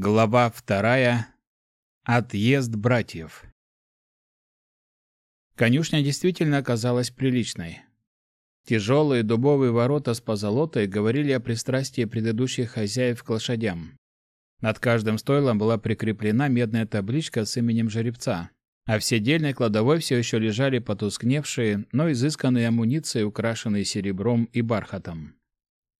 Глава вторая. Отъезд братьев. Конюшня действительно оказалась приличной. Тяжелые дубовые ворота с позолотой говорили о пристрастии предыдущих хозяев к лошадям. Над каждым стойлом была прикреплена медная табличка с именем жеребца, а в седельной кладовой все еще лежали потускневшие, но изысканные амуниции, украшенные серебром и бархатом.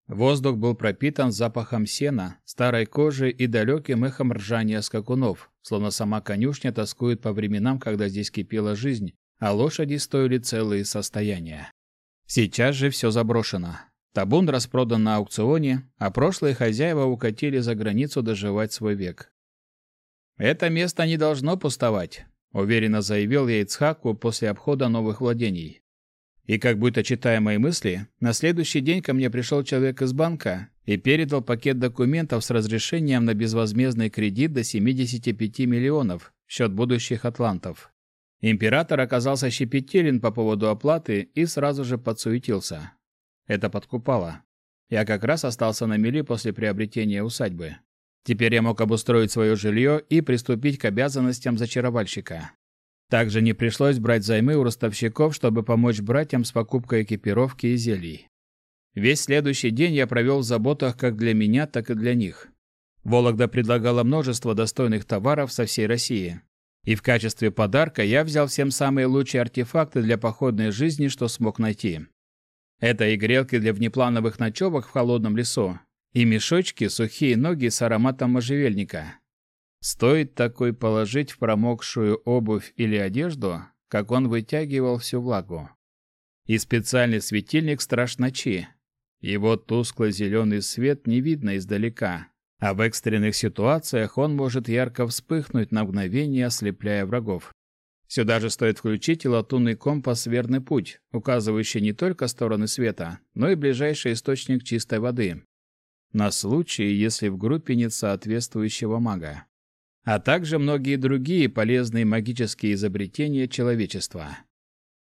Воздух был пропитан запахом сена, старой кожи и далеким эхом ржания скакунов, словно сама конюшня тоскует по временам, когда здесь кипела жизнь, а лошади стоили целые состояния. Сейчас же все заброшено. Табун распродан на аукционе, а прошлые хозяева укатили за границу доживать свой век. «Это место не должно пустовать», — уверенно заявил я после обхода новых владений. И как будто читая мои мысли, на следующий день ко мне пришел человек из банка и передал пакет документов с разрешением на безвозмездный кредит до 75 миллионов в счет будущих атлантов. Император оказался щепетилен по поводу оплаты и сразу же подсуетился. Это подкупало. Я как раз остался на мели после приобретения усадьбы. Теперь я мог обустроить свое жилье и приступить к обязанностям зачаровальщика. Также не пришлось брать займы у ростовщиков, чтобы помочь братьям с покупкой экипировки и зелий. Весь следующий день я провел в заботах как для меня, так и для них. Вологда предлагала множество достойных товаров со всей России. И в качестве подарка я взял всем самые лучшие артефакты для походной жизни, что смог найти. Это и грелки для внеплановых ночевок в холодном лесу, и мешочки, сухие ноги с ароматом можжевельника. Стоит такой положить в промокшую обувь или одежду, как он вытягивал всю влагу. И специальный светильник страж ночи. Его тускло-зеленый свет не видно издалека, а в экстренных ситуациях он может ярко вспыхнуть на мгновение, ослепляя врагов. Сюда же стоит включить и латунный компас «Верный путь», указывающий не только стороны света, но и ближайший источник чистой воды. На случай, если в группе нет соответствующего мага а также многие другие полезные магические изобретения человечества.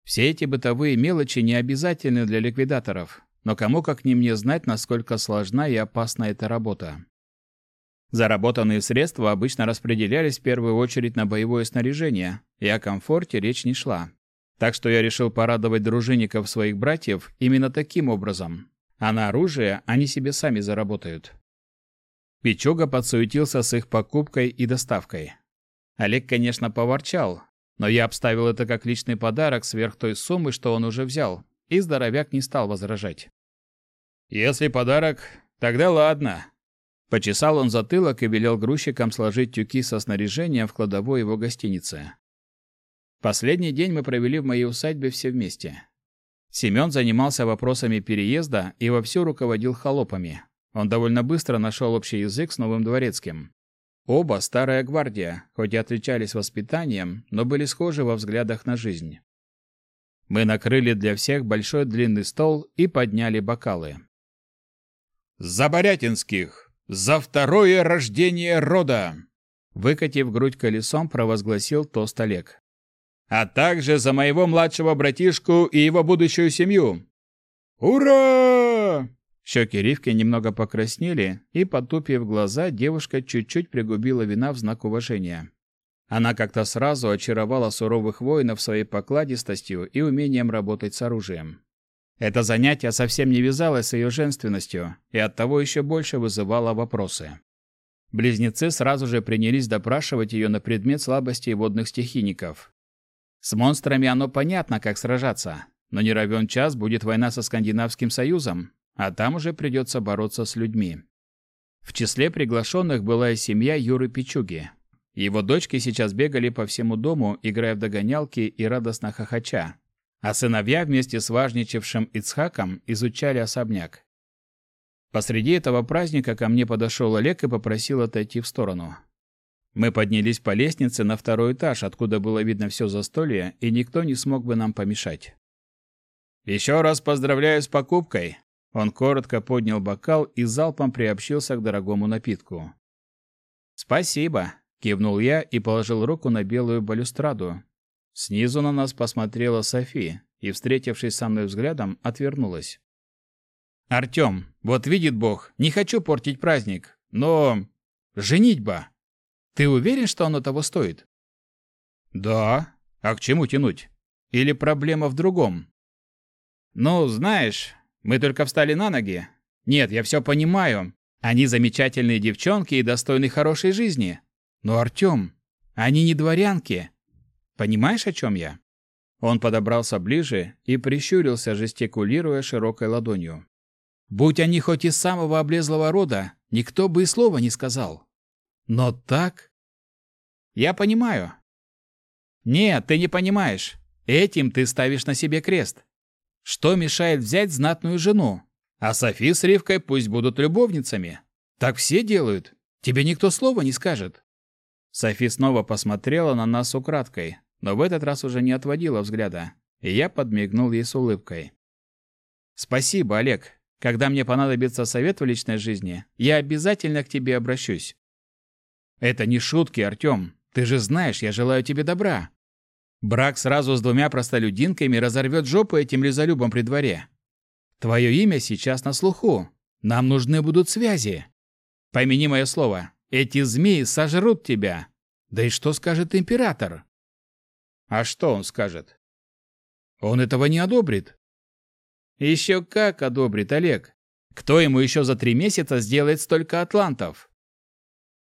Все эти бытовые мелочи не обязательны для ликвидаторов, но кому как не мне знать, насколько сложна и опасна эта работа. Заработанные средства обычно распределялись в первую очередь на боевое снаряжение, и о комфорте речь не шла. Так что я решил порадовать дружинников своих братьев именно таким образом. А на оружие они себе сами заработают. Пичуга подсуетился с их покупкой и доставкой. Олег, конечно, поворчал, но я обставил это как личный подарок сверх той суммы, что он уже взял, и здоровяк не стал возражать. «Если подарок, тогда ладно». Почесал он затылок и велел грузчикам сложить тюки со снаряжением в кладовой его гостиницы. Последний день мы провели в моей усадьбе все вместе. Семен занимался вопросами переезда и вовсю руководил холопами, он довольно быстро нашел общий язык с новым дворецким. Оба старая гвардия, хоть и отличались воспитанием, но были схожи во взглядах на жизнь. Мы накрыли для всех большой длинный стол и подняли бокалы. «За Борятинских! За второе рождение рода!» Выкатив грудь колесом, провозгласил тост Олег. «А также за моего младшего братишку и его будущую семью!» «Ура!» Щеки Ривки немного покраснели, и, потупив глаза, девушка чуть-чуть пригубила вина в знак уважения. Она как-то сразу очаровала суровых воинов своей покладистостью и умением работать с оружием. Это занятие совсем не вязалось с ее женственностью и оттого еще больше вызывало вопросы. Близнецы сразу же принялись допрашивать ее на предмет слабостей водных стихийников. С монстрами оно понятно, как сражаться, но не равен час будет война со Скандинавским Союзом, а там уже придется бороться с людьми. В числе приглашенных была и семья Юры Пичуги. Его дочки сейчас бегали по всему дому, играя в догонялки и радостно хохоча, а сыновья вместе с важничавшим Ицхаком изучали особняк. Посреди этого праздника ко мне подошел Олег и попросил отойти в сторону. Мы поднялись по лестнице на второй этаж, откуда было видно все застолье, и никто не смог бы нам помешать. «Еще раз поздравляю с покупкой», он коротко поднял бокал и залпом приобщился к дорогому напитку. «Спасибо», — кивнул я и положил руку на белую балюстраду. Снизу на нас посмотрела Софи и, встретившись со мной взглядом, отвернулась. «Артем, вот видит Бог, не хочу портить праздник, но...» Женитьба. Ты уверен, что оно того стоит? Да. А к чему тянуть? Или проблема в другом? Ну, знаешь, мы только встали на ноги. Нет, я все понимаю. Они замечательные девчонки и достойны хорошей жизни. Но, Артем, они не дворянки. Понимаешь, о чем я? Он подобрался ближе и прищурился, жестикулируя широкой ладонью. Будь они хоть из самого облезлого рода, никто бы и слова не сказал. Но так... Я понимаю. Нет, ты не понимаешь. Этим ты ставишь на себе крест. Что мешает взять знатную жену? А Софи с Ривкой пусть будут любовницами. Так все делают. Тебе никто слова не скажет. Софи снова посмотрела на нас украдкой, но в этот раз уже не отводила взгляда, и я подмигнул ей с улыбкой. «Спасибо, Олег. Когда мне понадобится совет в личной жизни, я обязательно к тебе обращусь». «Это не шутки, Артем. Ты же знаешь, я желаю тебе добра. Брак сразу с двумя простолюдинками разорвет жопу этим лизолюбам при дворе. Твое имя сейчас на слуху. Нам нужны будут связи. Помяни мое слово, эти змеи сожрут тебя. Да и что скажет император? А что он скажет? Он этого не одобрит. Еще как одобрит, Олег. Кто ему еще за три месяца сделает столько атлантов?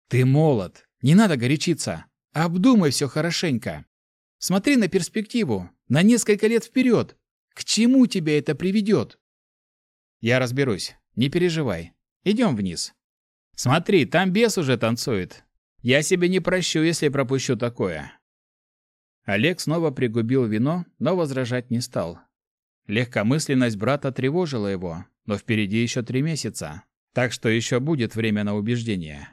Ты молод, не надо горячиться. Обдумай все хорошенько. Смотри на перспективу, на несколько лет вперед. К чему тебя это приведет? Я разберусь, не переживай. Идем вниз. Смотри, там бес уже танцует. Я себе не прощу, если пропущу такое. Олег снова пригубил вино, но возражать не стал. Легкомысленность брата тревожила его, но впереди еще три месяца, так что еще будет время на убеждение.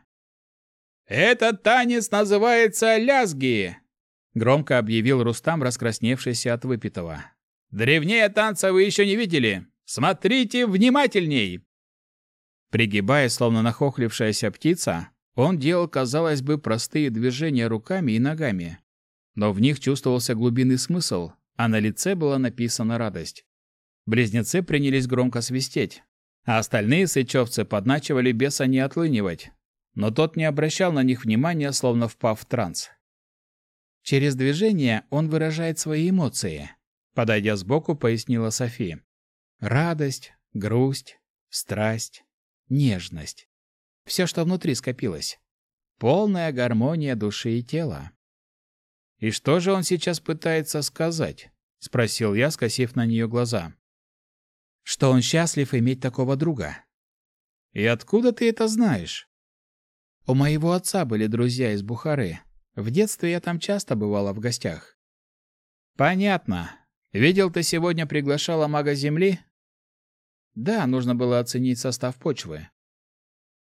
«Этот танец называется лязги!» Громко объявил Рустам, раскрасневшийся от выпитого. «Древнее танца вы еще не видели! Смотрите внимательней!» Пригибаясь, словно нахохлившаяся птица, он делал, казалось бы, простые движения руками и ногами. Но в них чувствовался глубинный смысл, а на лице была написана радость. Близнецы принялись громко свистеть, а остальные сычевцы подначивали беса не отлынивать. Но тот не обращал на них внимания, словно впав в транс. Через движение он выражает свои эмоции. Подойдя сбоку, пояснила Софи. Радость, грусть, страсть, нежность. Все, что внутри скопилось. Полная гармония души и тела. «И что же он сейчас пытается сказать?» — спросил я, скосив на нее глаза. «Что он счастлив иметь такого друга». «И откуда ты это знаешь?» «У моего отца были друзья из Бухары. В детстве я там часто бывала в гостях. Понятно. Видел, ты сегодня приглашала мага Земли? Да, нужно было оценить состав почвы.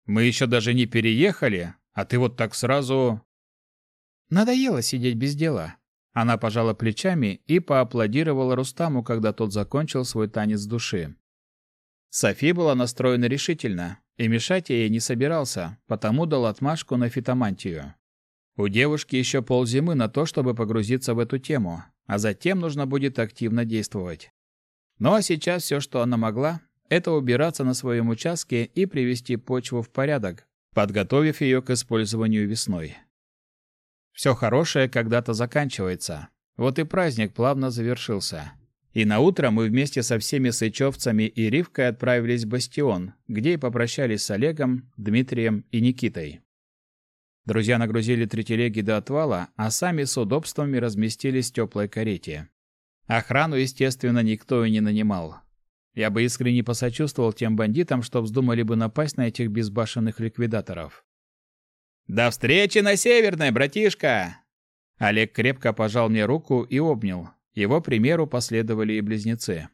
Мы еще даже не переехали, а ты вот так сразу... Надоело сидеть без дела. Она пожала плечами и поаплодировала Рустаму, когда тот закончил свой танец души. Софи была настроена решительно, и мешать я ей не собирался, потому дал отмашку на фитомантию. У девушки еще ползимы на то, чтобы погрузиться в эту тему, а затем нужно будет активно действовать. Ну а сейчас все, что она могла, это убираться на своем участке и привести почву в порядок, подготовив ее к использованию весной. Все хорошее когда-то заканчивается. Вот и праздник плавно завершился. И на утро мы вместе со всеми сычевцами и Ривкой отправились в Бастион, где и попрощались с Олегом, Дмитрием и Никитой. Друзья нагрузили три телеги до отвала, а сами с удобствами разместились в теплой карете. Охрану, естественно, никто и не нанимал. Я бы искренне посочувствовал тем бандитам, что вздумали бы напасть на этих безбашенных ликвидаторов. «До встречи на Северной, братишка!» Олег крепко пожал мне руку и обнял. Его примеру последовали и близнецы.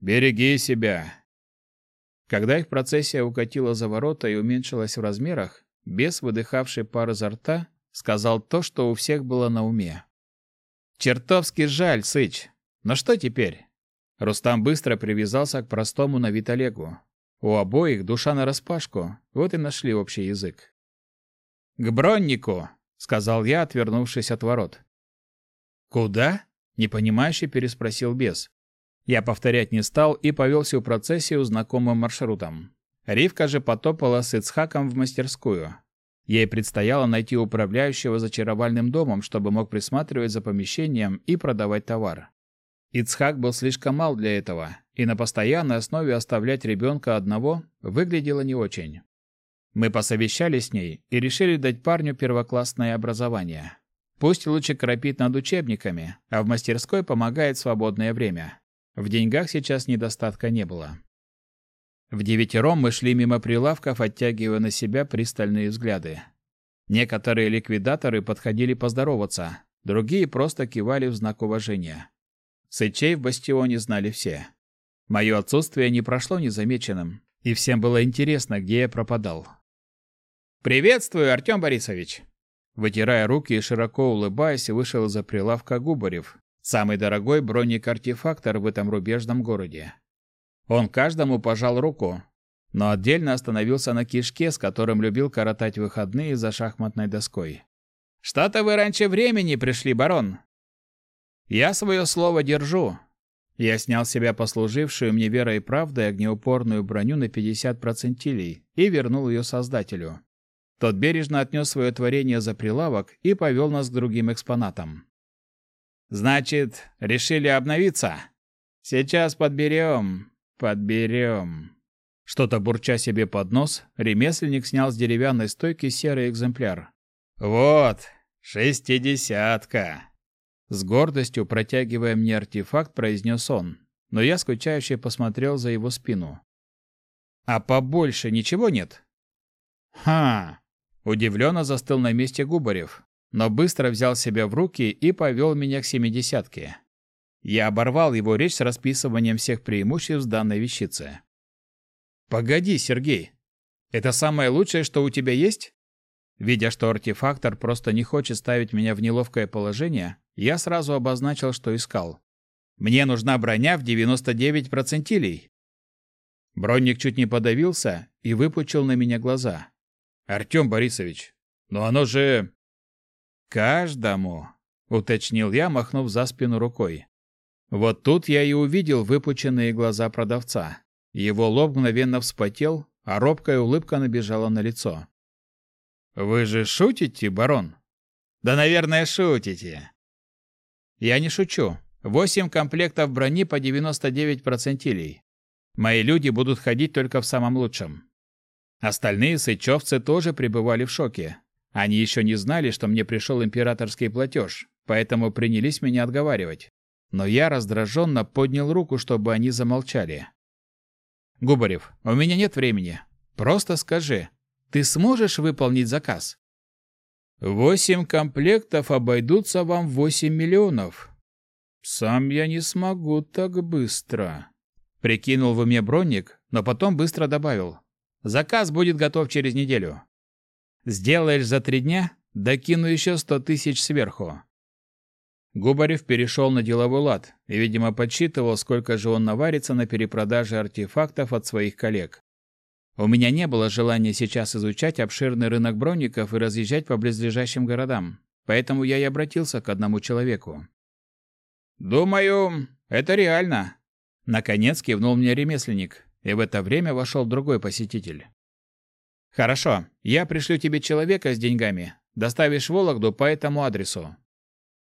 «Береги себя!» Когда их процессия укатила за ворота и уменьшилась в размерах, Бес, выдыхавший пар изо рта, сказал то, что у всех было на уме. «Чертовски жаль, Сыч. Но что теперь?» Рустам быстро привязался к простому на вид Олегу. У обоих душа нараспашку, вот и нашли общий язык. «К броннику!» — сказал я, отвернувшись от ворот. «Куда?» — непонимающе переспросил бес. Я повторять не стал и повел всю процессию знакомым маршрутом. Ривка же потопала с Ицхаком в мастерскую. Ей предстояло найти управляющего зачаровальным домом, чтобы мог присматривать за помещением и продавать товар. Ицхак был слишком мал для этого, и на постоянной основе оставлять ребенка одного выглядело не очень. Мы посовещались с ней и решили дать парню первоклассное образование. Пусть лучше кропит над учебниками, а в мастерской помогает свободное время. В деньгах сейчас недостатка не было. В девятером мы шли мимо прилавков, оттягивая на себя пристальные взгляды. Некоторые ликвидаторы подходили поздороваться, другие просто кивали в знак уважения. Сычей в бастионе знали все. Мое отсутствие не прошло незамеченным, и всем было интересно, где я пропадал. «Приветствую, Артем Борисович!» Вытирая руки и широко улыбаясь, вышел из-за прилавка Губарев, самый дорогой броник-артефактор в этом рубежном городе. Он каждому пожал руку, но отдельно остановился на кишке, с которым любил коротать выходные за шахматной доской. «Что-то вы раньше времени пришли, барон!» «Я свое слово держу!» Я снял с себя послужившую мне верой и правдой огнеупорную броню на 50 процентилей и вернул ее создателю. Тот бережно отнес свое творение за прилавок и повел нас к другим экспонатам. «Значит, решили обновиться? Сейчас подберем, подберем». Что-то бурча себе под нос, ремесленник снял с деревянной стойки серый экземпляр. «Вот, шестидесятка!» С гордостью, протягивая мне артефакт, произнес он, но я скучающе посмотрел за его спину. «А побольше ничего нет?» «Ха!» Удивленно застыл на месте Губарев, но быстро взял себя в руки и повел меня к семидесятке. Я оборвал его речь с расписыванием всех преимуществ данной вещицы. «Погоди, Сергей, это самое лучшее, что у тебя есть?» Видя, что артефактор просто не хочет ставить меня в неловкое положение, я сразу обозначил, что искал. «Мне нужна броня в 99 процентилей». Бронник чуть не подавился и выпучил на меня глаза. Артем Борисович, но оно же... Каждому, уточнил я, махнув за спину рукой. Вот тут я и увидел выпученные глаза продавца. Его лоб мгновенно вспотел, а робкая улыбка набежала на лицо. «Вы же шутите, барон?» «Да, наверное, шутите». «Я не шучу. Восемь комплектов брони по 99 процентилей. Мои люди будут ходить только в самом лучшем. Остальные сычевцы тоже пребывали в шоке. Они еще не знали, что мне пришел императорский платеж, поэтому принялись меня отговаривать. Но я раздраженно поднял руку, чтобы они замолчали. «Губарев, у меня нет времени. Просто скажи, ты сможешь выполнить заказ?» «Восемь комплектов обойдутся вам восемь миллионов. Сам я не смогу так быстро», — прикинул в уме бронник, но потом быстро добавил. Заказ будет готов через неделю. Сделаешь за три дня, докину еще сто тысяч сверху. Губарев перешел на деловой лад и, видимо, подсчитывал, сколько же он наварится на перепродаже артефактов от своих коллег. У меня не было желания сейчас изучать обширный рынок броников и разъезжать по близлежащим городам, поэтому я и обратился к одному человеку. «Думаю, это реально», — наконец кивнул мне ремесленник, и в это время вошел другой посетитель. «Хорошо, я пришлю тебе человека с деньгами. Доставишь Вологду по этому адресу».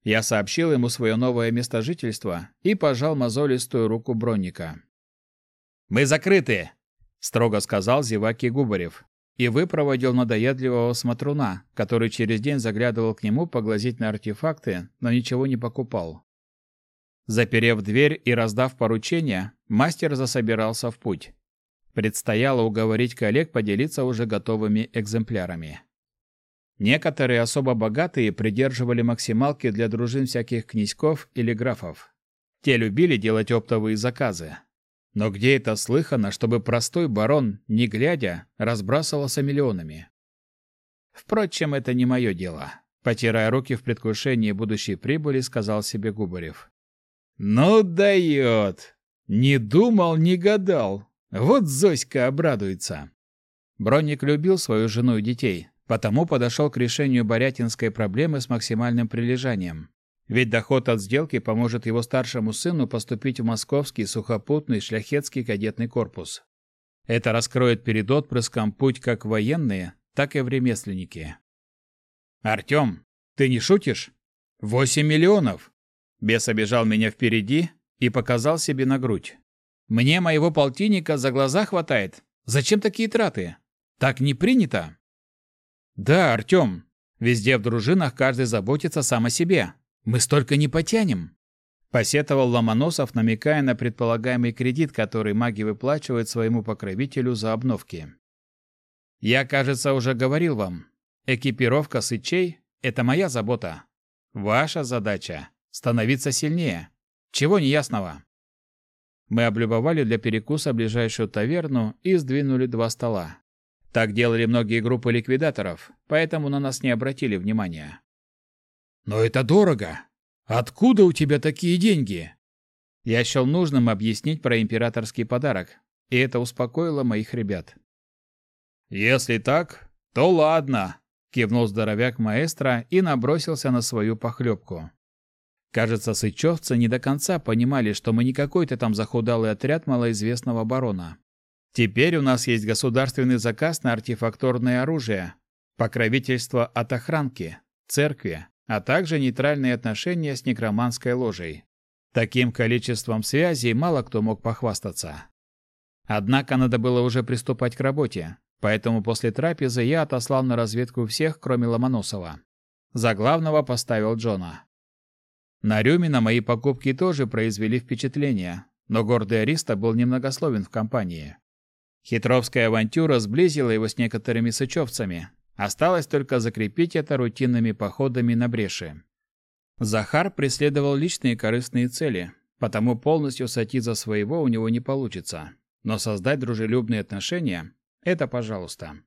Я сообщил ему свое новое место жительства и пожал мозолистую руку Бронника. «Мы закрыты!» — строго сказал Зеваки Губарев и выпроводил надоедливого смотруна, который через день заглядывал к нему поглазеть на артефакты, но ничего не покупал. Заперев дверь и раздав поручения, мастер засобирался в путь. Предстояло уговорить коллег поделиться уже готовыми экземплярами. Некоторые особо богатые придерживали максималки для дружин всяких князьков или графов. Те любили делать оптовые заказы. Но где это слыхано, чтобы простой барон, не глядя, разбрасывался миллионами? Впрочем, это не мое дело. Потирая руки в предвкушении будущей прибыли, сказал себе Губарев. «Ну дает! Не думал, не гадал. Вот Зоська обрадуется». Бронник любил свою жену и детей, потому подошел к решению борятинской проблемы с максимальным прилежанием. Ведь доход от сделки поможет его старшему сыну поступить в Московский сухопутный шляхетский кадетный корпус. Это раскроет перед отпрыском путь как военные, так и в ремесленнике. «Артем, ты не шутишь? Восемь миллионов!» Бес обежал меня впереди и показал себе на грудь. «Мне моего полтинника за глаза хватает. Зачем такие траты? Так не принято!» «Да, Артем, везде в дружинах каждый заботится сам о себе. Мы столько не потянем!» Посетовал Ломоносов, намекая на предполагаемый кредит, который маги выплачивают своему покровителю за обновки. «Я, кажется, уже говорил вам, экипировка сычей – это моя забота. Ваша задача – становиться сильнее. Чего неясного?» Мы облюбовали для перекуса ближайшую таверну и сдвинули два стола. Так делали многие группы ликвидаторов, поэтому на нас не обратили внимания. «Но это дорого!» Откуда у тебя такие деньги? Я счел нужным объяснить про императорский подарок, и это успокоило моих ребят. Если так, то ладно, кивнул здоровяк маэстро и набросился на свою похлебку. Кажется, сычевцы не до конца понимали, что мы не какой-то там захудалый отряд малоизвестного барона. Теперь у нас есть государственный заказ на артефакторное оружие, покровительство от охранки, церкви, а также нейтральные отношения с некроманской ложей. Таким количеством связей мало кто мог похвастаться. Однако надо было уже приступать к работе, поэтому после трапезы я отослал на разведку всех, кроме Ломоносова. За главного поставил Джона. На Рюмина мои покупки тоже произвели впечатление, но гордый Ариста был немногословен в компании. Хитровская авантюра сблизила его с некоторыми сычевцами, Осталось только закрепить это рутинными походами на бреши. Захар преследовал личные корыстные цели, потому полностью сойти за своего у него не получится. Но создать дружелюбные отношения – это пожалуйста.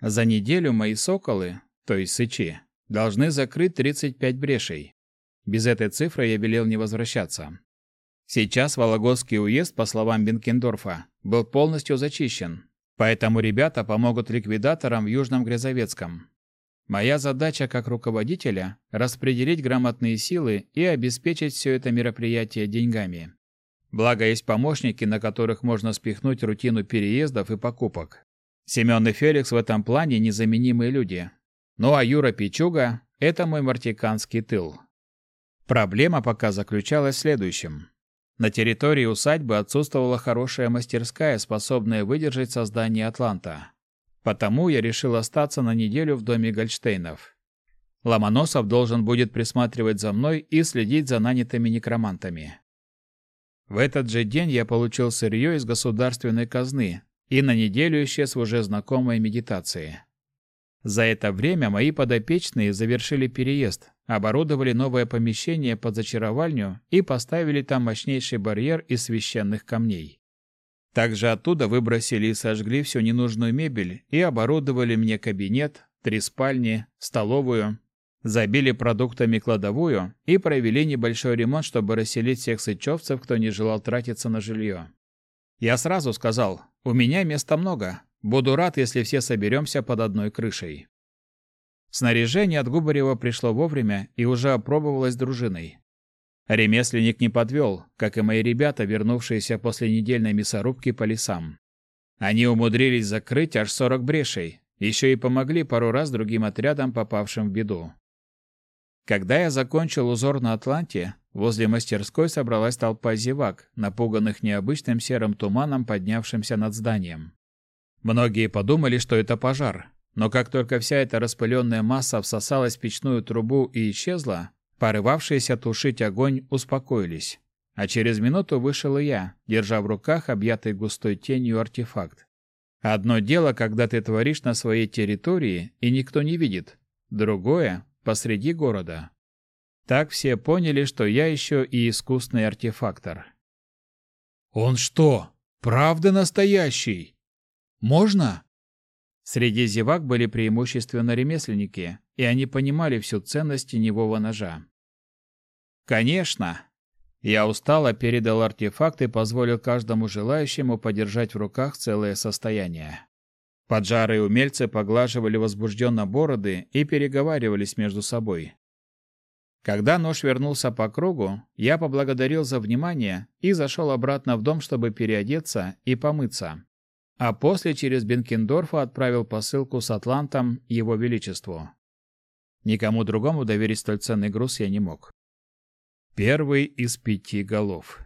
За неделю мои соколы, то есть сычи, должны закрыть 35 брешей. Без этой цифры я велел не возвращаться. Сейчас Вологодский уезд, по словам Бенкендорфа, был полностью зачищен, Поэтому ребята помогут ликвидаторам в Южном Грязовецком. Моя задача как руководителя – распределить грамотные силы и обеспечить все это мероприятие деньгами. Благо есть помощники, на которых можно спихнуть рутину переездов и покупок. Семен и Феликс в этом плане незаменимые люди. Ну а Юра Пичуга – это мой мартиканский тыл. Проблема пока заключалась в следующем. На территории усадьбы отсутствовала хорошая мастерская, способная выдержать создание Атланта. Потому я решил остаться на неделю в доме Гольштейнов. Ломоносов должен будет присматривать за мной и следить за нанятыми некромантами. В этот же день я получил сырье из государственной казны и на неделю исчез в уже знакомой медитации. За это время мои подопечные завершили переезд, оборудовали новое помещение под зачаровальню и поставили там мощнейший барьер из священных камней. Также оттуда выбросили и сожгли всю ненужную мебель и оборудовали мне кабинет, три спальни, столовую, забили продуктами кладовую и провели небольшой ремонт, чтобы расселить всех сычевцев, кто не желал тратиться на жилье. Я сразу сказал, у меня места много, буду рад, если все соберемся под одной крышей. Снаряжение от Губарева пришло вовремя и уже опробовалось дружиной. Ремесленник не подвел, как и мои ребята, вернувшиеся после недельной мясорубки по лесам. Они умудрились закрыть аж 40 брешей, еще и помогли пару раз другим отрядам, попавшим в беду. Когда я закончил узор на Атланте, возле мастерской собралась толпа зевак, напуганных необычным серым туманом, поднявшимся над зданием. Многие подумали, что это пожар, но как только вся эта распыленная масса всосалась в печную трубу и исчезла, порывавшиеся тушить огонь успокоились. А через минуту вышел и я, держа в руках объятый густой тенью артефакт. Одно дело, когда ты творишь на своей территории, и никто не видит. Другое — посреди города. Так все поняли, что я еще и искусный артефактор. «Он что, правда настоящий? Можно?» Среди зевак были преимущественно ремесленники, и они понимали всю ценность теневого ножа. «Конечно!» Я устало передал артефакт и позволил каждому желающему подержать в руках целое состояние. Поджарые умельцы поглаживали возбужденно бороды и переговаривались между собой. Когда нож вернулся по кругу, я поблагодарил за внимание и зашел обратно в дом, чтобы переодеться и помыться. А после через Бенкендорфа отправил посылку с Атлантом Его Величеству. Никому другому доверить столь ценный груз я не мог. Первый из пяти голов.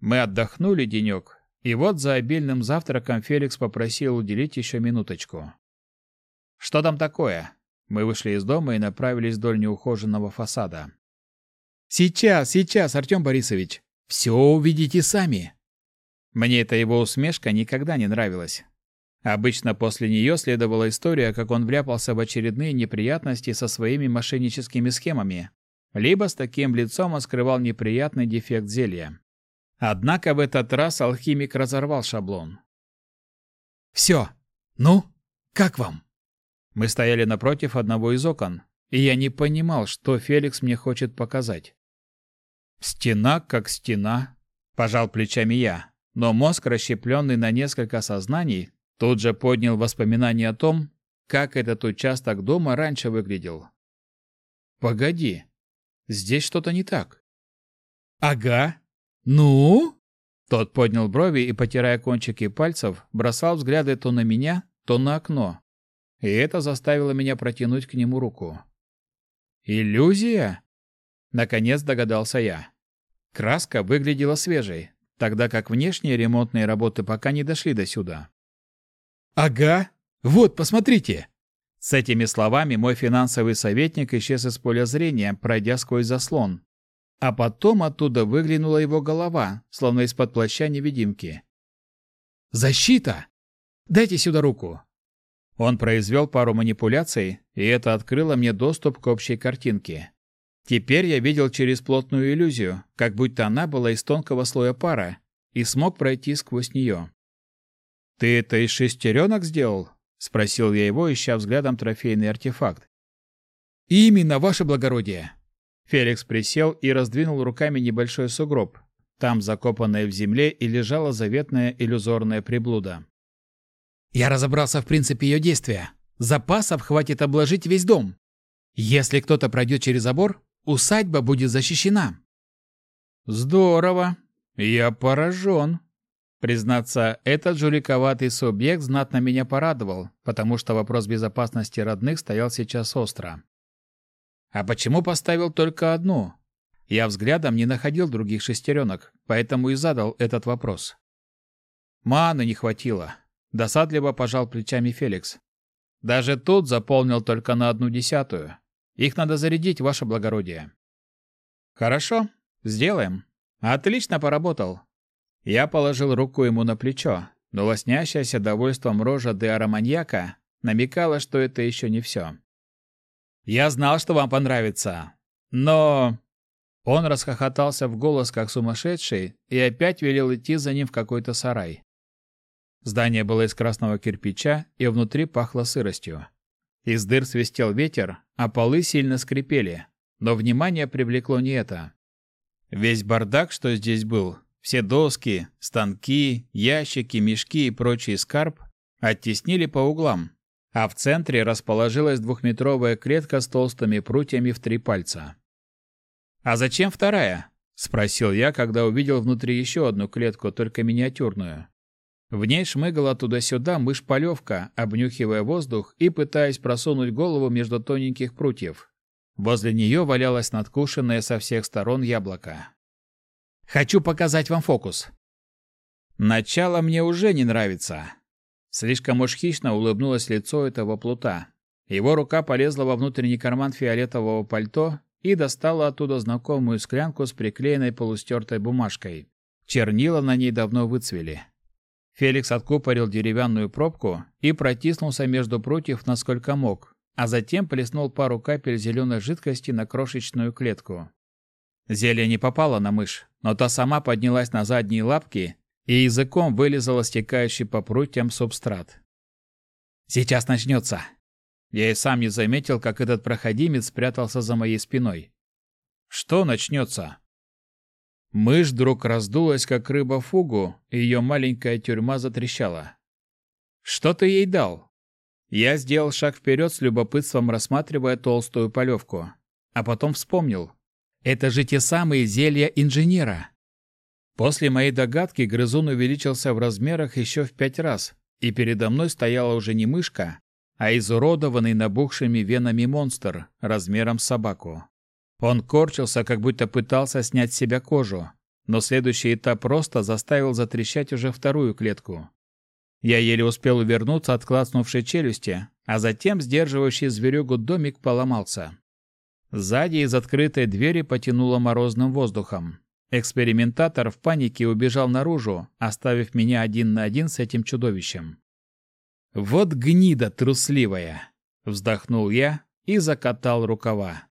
Мы отдохнули денек, и вот за обильным завтраком Феликс попросил уделить еще минуточку. «Что там такое?» Мы вышли из дома и направились вдоль неухоженного фасада. «Сейчас, сейчас, Артем Борисович! Все увидите сами!» Мне эта его усмешка никогда не нравилась. Обычно после нее следовала история, как он вляпался в очередные неприятности со своими мошенническими схемами, либо с таким лицом он скрывал неприятный дефект зелья. Однако в этот раз алхимик разорвал шаблон. «Все! Ну, как вам?» Мы стояли напротив одного из окон, и я не понимал, что Феликс мне хочет показать. «Стена как стена», – пожал плечами я, но мозг, расщепленный на несколько сознаний, тут же поднял воспоминания о том, как этот участок дома раньше выглядел. «Погоди, здесь что-то не так». «Ага. Ну?» Тот поднял брови и, потирая кончики пальцев, бросал взгляды то на меня, то на окно. И это заставило меня протянуть к нему руку. «Иллюзия?» Наконец догадался я. Краска выглядела свежей, тогда как внешние ремонтные работы пока не дошли до сюда. «Ага, вот, посмотрите!» С этими словами мой финансовый советник исчез из поля зрения, пройдя сквозь заслон. А потом оттуда выглянула его голова, словно из-под плаща невидимки. «Защита! Дайте сюда руку!» Он произвел пару манипуляций, и это открыло мне доступ к общей картинке. Теперь я видел через плотную иллюзию, как будто она была из тонкого слоя пара, и смог пройти сквозь нее. «Ты это из шестеренок сделал?» — спросил я его, ища взглядом трофейный артефакт. «Именно, ваше благородие!» Феликс присел и раздвинул руками небольшой сугроб. Там, закопанное в земле, и лежала заветная иллюзорная приблуда. «Я разобрался в принципе ее действия. Запасов хватит обложить весь дом. Если кто-то пройдет через забор, усадьба будет защищена. Здорово. Я поражен. Признаться, этот жуликоватый субъект знатно меня порадовал, потому что вопрос безопасности родных стоял сейчас остро. А почему поставил только одну? Я взглядом не находил других шестеренок, поэтому и задал этот вопрос. Маны не хватило. Досадливо пожал плечами Феликс. Даже тут заполнил только на одну десятую. Их надо зарядить, ваше благородие. Хорошо, сделаем. Отлично поработал. Я положил руку ему на плечо, но лоснящаяся довольством рожа Деароманьяка намекала, что это еще не все. «Я знал, что вам понравится, но...» Он расхохотался в голос, как сумасшедший, и опять велел идти за ним в какой-то сарай. Здание было из красного кирпича, и внутри пахло сыростью. Из дыр свистел ветер, а полы сильно скрипели. Но внимание привлекло не это. Весь бардак, что здесь был, все доски, станки, ящики, мешки и прочий скарб оттеснили по углам, а в центре расположилась двухметровая клетка с толстыми прутьями в три пальца. «А зачем вторая?» – спросил я, когда увидел внутри еще одну клетку, только миниатюрную. В ней шмыгала туда-сюда мышь-полевка, обнюхивая воздух и пытаясь просунуть голову между тоненьких прутьев. Возле нее валялось надкушенное со всех сторон яблоко. «Хочу показать вам фокус». Начало мне уже не нравится. Слишком уж хищно улыбнулось лицо этого плута. Его рука полезла во внутренний карман фиолетового пальто и достала оттуда знакомую склянку с приклеенной полустертой бумажкой. Чернила на ней давно выцвели. Феликс откупорил деревянную пробку и протиснулся между прутьев насколько мог, а затем плеснул пару капель зеленой жидкости на крошечную клетку. Зелье не попало на мышь, но та сама поднялась на задние лапки и языком вылезала стекающий по прутьям субстрат. «Сейчас начнется!» Я и сам не заметил, как этот проходимец спрятался за моей спиной. «Что начнется?» Мышь вдруг раздулась, как рыба фугу, и ее маленькая тюрьма затрещала. «Что ты ей дал?» Я сделал шаг вперед с любопытством, рассматривая толстую полевку. А потом вспомнил. «Это же те самые зелья инженера!» После моей догадки грызун увеличился в размерах еще в пять раз, и передо мной стояла уже не мышка, а изуродованный набухшими венами монстр размером с собаку. Он корчился, как будто пытался снять с себя кожу, но следующий этап просто заставил затрещать уже вторую клетку. Я еле успел увернуться от клацнувшей челюсти, а затем сдерживающий зверюгу домик поломался. Сзади из открытой двери потянуло морозным воздухом. Экспериментатор в панике убежал наружу, оставив меня один на один с этим чудовищем. «Вот гнида трусливая!» — вздохнул я и закатал рукава.